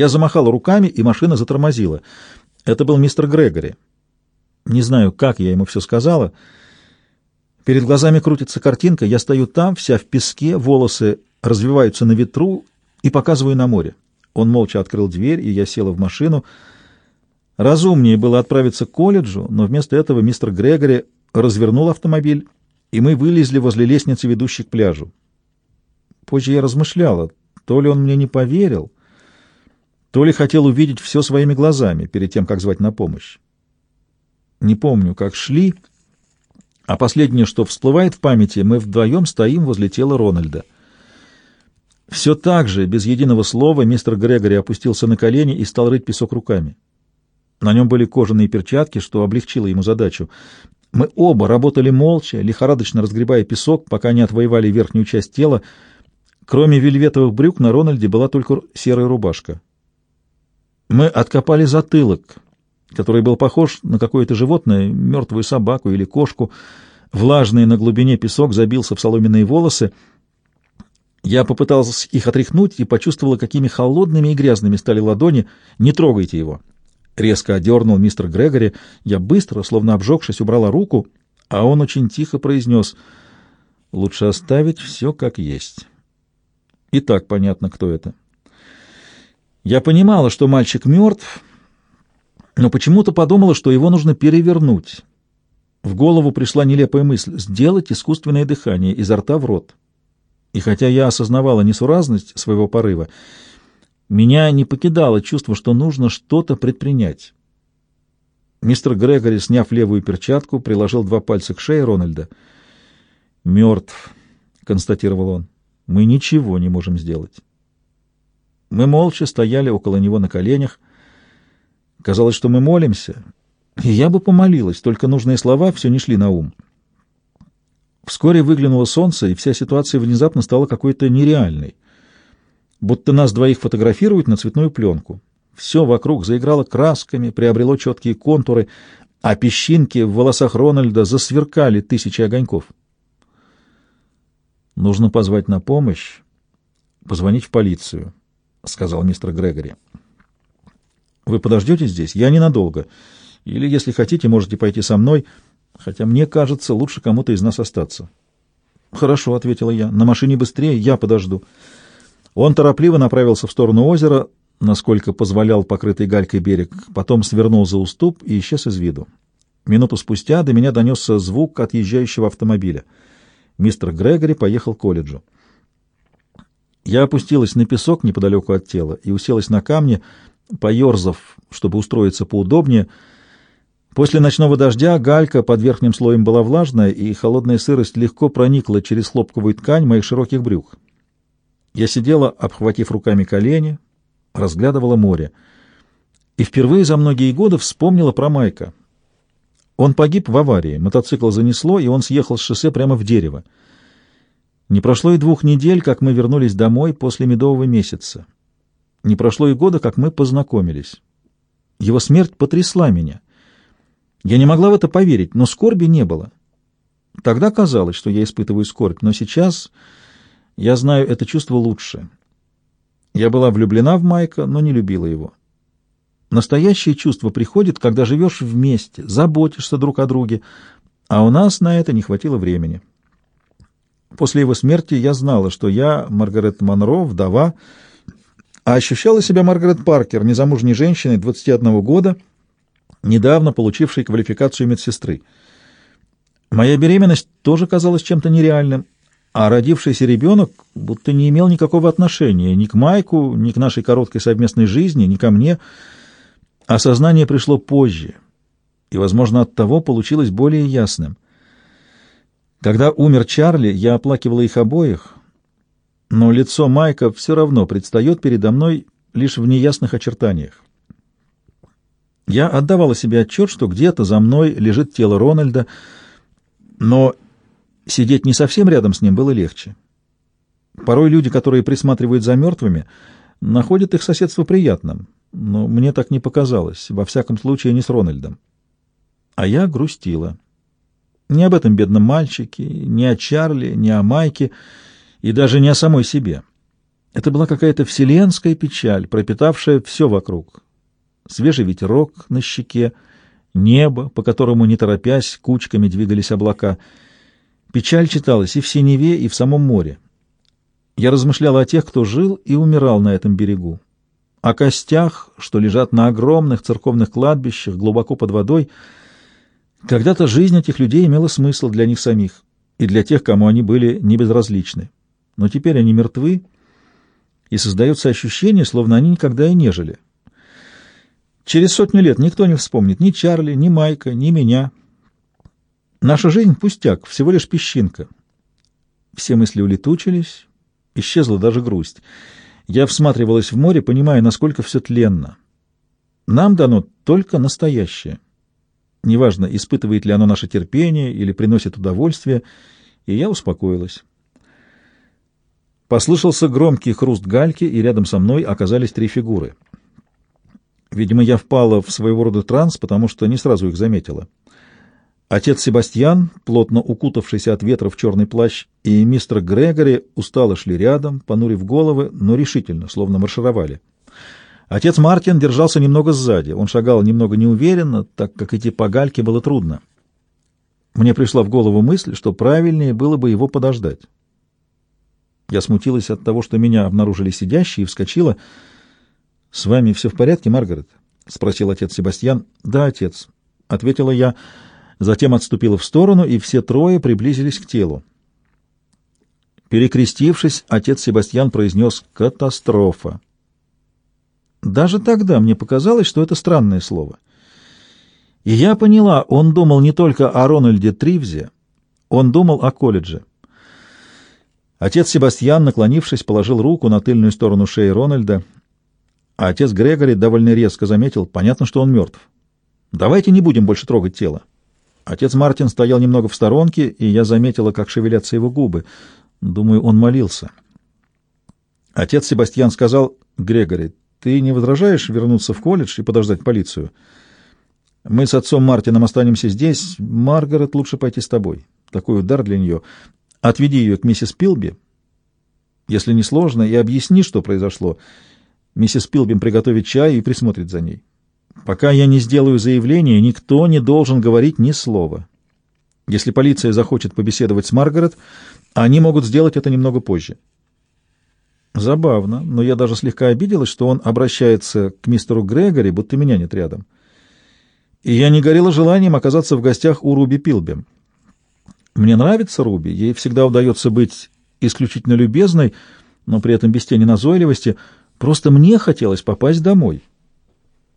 Я замахал руками, и машина затормозила. Это был мистер Грегори. Не знаю, как я ему все сказала. Перед глазами крутится картинка, я стою там, вся в песке, волосы развиваются на ветру и показываю на море. Он молча открыл дверь, и я села в машину. Разумнее было отправиться к колледжу, но вместо этого мистер Грегори развернул автомобиль, и мы вылезли возле лестницы, ведущей к пляжу. Позже я размышляла, то ли он мне не поверил, то ли хотел увидеть все своими глазами перед тем, как звать на помощь. Не помню, как шли, а последнее, что всплывает в памяти, мы вдвоем стоим возле тела Рональда. Все так же, без единого слова, мистер Грегори опустился на колени и стал рыть песок руками. На нем были кожаные перчатки, что облегчило ему задачу. Мы оба работали молча, лихорадочно разгребая песок, пока не отвоевали верхнюю часть тела. Кроме вельветовых брюк на Рональде была только серая рубашка. Мы откопали затылок, который был похож на какое-то животное, мертвую собаку или кошку. Влажный на глубине песок забился в соломенные волосы. Я попытался их отряхнуть и почувствовала, какими холодными и грязными стали ладони. «Не трогайте его!» Резко одернул мистер Грегори. Я быстро, словно обжегшись, убрала руку, а он очень тихо произнес «Лучше оставить все как есть». И так понятно, кто это. Я понимала, что мальчик мертв, но почему-то подумала, что его нужно перевернуть. В голову пришла нелепая мысль — сделать искусственное дыхание изо рта в рот. И хотя я осознавала несуразность своего порыва, меня не покидало чувство, что нужно что-то предпринять. Мистер Грегори, сняв левую перчатку, приложил два пальца к шее Рональда. «Мертв», — констатировал он. «Мы ничего не можем сделать». Мы молча стояли около него на коленях. Казалось, что мы молимся, и я бы помолилась, только нужные слова все не шли на ум. Вскоре выглянуло солнце, и вся ситуация внезапно стала какой-то нереальной. Будто нас двоих фотографируют на цветную пленку. Все вокруг заиграло красками, приобрело четкие контуры, а песчинки в волосах Рональда засверкали тысячи огоньков. Нужно позвать на помощь, позвонить в полицию. — сказал мистер Грегори. «Вы подождете здесь? Я ненадолго. Или, если хотите, можете пойти со мной, хотя мне кажется, лучше кому-то из нас остаться». «Хорошо», — ответила я. «На машине быстрее, я подожду». Он торопливо направился в сторону озера, насколько позволял покрытый галькой берег, потом свернул за уступ и исчез из виду. Минуту спустя до меня донесся звук отъезжающего автомобиля. Мистер Грегори поехал к колледжу. Я опустилась на песок неподалеку от тела и уселась на камне, поерзав, чтобы устроиться поудобнее. После ночного дождя галька под верхним слоем была влажная, и холодная сырость легко проникла через хлопковую ткань моих широких брюк. Я сидела, обхватив руками колени, разглядывала море. И впервые за многие годы вспомнила про Майка. Он погиб в аварии, мотоцикл занесло, и он съехал с шоссе прямо в дерево. Не прошло и двух недель, как мы вернулись домой после медового месяца. Не прошло и года, как мы познакомились. Его смерть потрясла меня. Я не могла в это поверить, но скорби не было. Тогда казалось, что я испытываю скорбь, но сейчас я знаю это чувство лучше. Я была влюблена в Майка, но не любила его. Настоящее чувство приходит, когда живешь вместе, заботишься друг о друге, а у нас на это не хватило времени. После его смерти я знала, что я, Маргарет Монро, вдова, а ощущала себя Маргарет Паркер, незамужней женщиной 21 года, недавно получившей квалификацию медсестры. Моя беременность тоже казалась чем-то нереальным, а родившийся ребенок будто не имел никакого отношения ни к Майку, ни к нашей короткой совместной жизни, ни ко мне. Осознание пришло позже, и, возможно, от того получилось более ясным — когда умер Чарли, я оплакивала их обоих, но лицо Майка все равно предстает передо мной лишь в неясных очертаниях. Я отдавала себе отчет, что где-то за мной лежит тело Рональда, но сидеть не совсем рядом с ним было легче. Порой люди, которые присматривают за мертвыми, находят их соседство приятным, но мне так не показалось, во всяком случае не с Рональдом. А я грустила. Не об этом бедном мальчике, не о Чарли, не о Майке и даже не о самой себе. Это была какая-то вселенская печаль, пропитавшая все вокруг. Свежий ветерок на щеке, небо, по которому, не торопясь, кучками двигались облака. Печаль читалась и в синеве, и в самом море. Я размышлял о тех, кто жил и умирал на этом берегу, о костях, что лежат на огромных церковных кладбищах глубоко под водой. Когда-то жизнь этих людей имела смысл для них самих и для тех, кому они были небезразличны. Но теперь они мертвы, и создается ощущение, словно они никогда и не жили. Через сотню лет никто не вспомнит ни Чарли, ни Майка, ни меня. Наша жизнь — пустяк, всего лишь песчинка. Все мысли улетучились, Исчезла даже грусть. Я всматривалась в море, понимая, насколько все тленно. Нам дано только настоящее. Неважно, испытывает ли оно наше терпение или приносит удовольствие, и я успокоилась. Послышался громкий хруст гальки, и рядом со мной оказались три фигуры. Видимо, я впала в своего рода транс, потому что не сразу их заметила. Отец Себастьян, плотно укутавшийся от ветра в черный плащ, и мистер Грегори устало шли рядом, понурив головы, но решительно, словно маршировали. Отец Мартин держался немного сзади. Он шагал немного неуверенно, так как идти по гальке было трудно. Мне пришла в голову мысль, что правильнее было бы его подождать. Я смутилась от того, что меня обнаружили сидящей, и вскочила. — С вами все в порядке, Маргарет? — спросил отец Себастьян. — Да, отец, — ответила я, — затем отступила в сторону, и все трое приблизились к телу. Перекрестившись, отец Себастьян произнес «катастрофа». Даже тогда мне показалось, что это странное слово. И я поняла, он думал не только о Рональде Тривзе, он думал о колледже. Отец Себастьян, наклонившись, положил руку на тыльную сторону шеи Рональда, а отец Грегори довольно резко заметил, понятно, что он мертв. «Давайте не будем больше трогать тело». Отец Мартин стоял немного в сторонке, и я заметила, как шевелятся его губы. Думаю, он молился. Отец Себастьян сказал, «Грегори, ты не возражаешь вернуться в колледж и подождать полицию? Мы с отцом Мартином останемся здесь. Маргарет лучше пойти с тобой. Такой удар для нее. Отведи ее к миссис Пилби, если не сложно, и объясни, что произошло. Миссис Пилбим приготовит чай и присмотрит за ней. Пока я не сделаю заявление, никто не должен говорить ни слова. Если полиция захочет побеседовать с Маргарет, они могут сделать это немного позже. Забавно, но я даже слегка обиделась, что он обращается к мистеру Грегори, будто меня нет рядом. И я не горела желанием оказаться в гостях у Руби Пилбем. Мне нравится Руби, ей всегда удается быть исключительно любезной, но при этом без тени назойливости. Просто мне хотелось попасть домой.